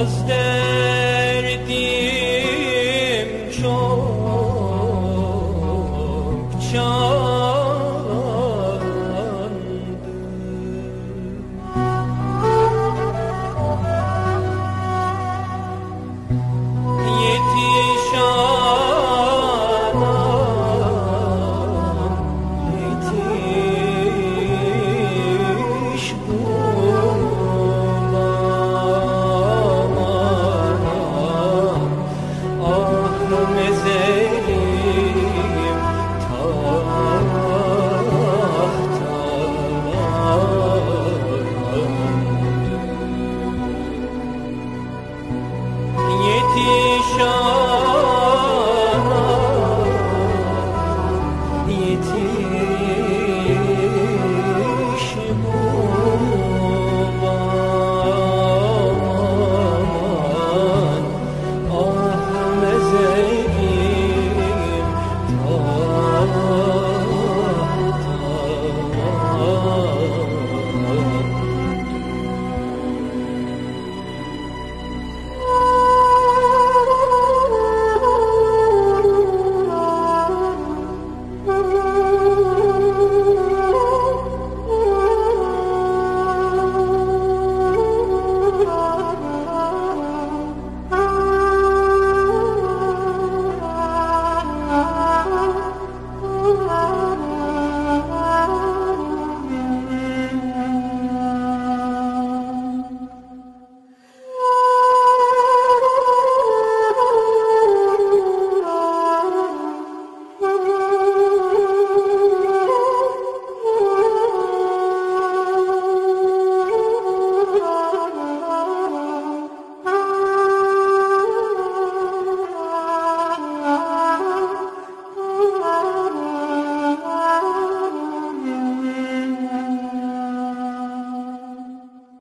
Az derdim çok çalandı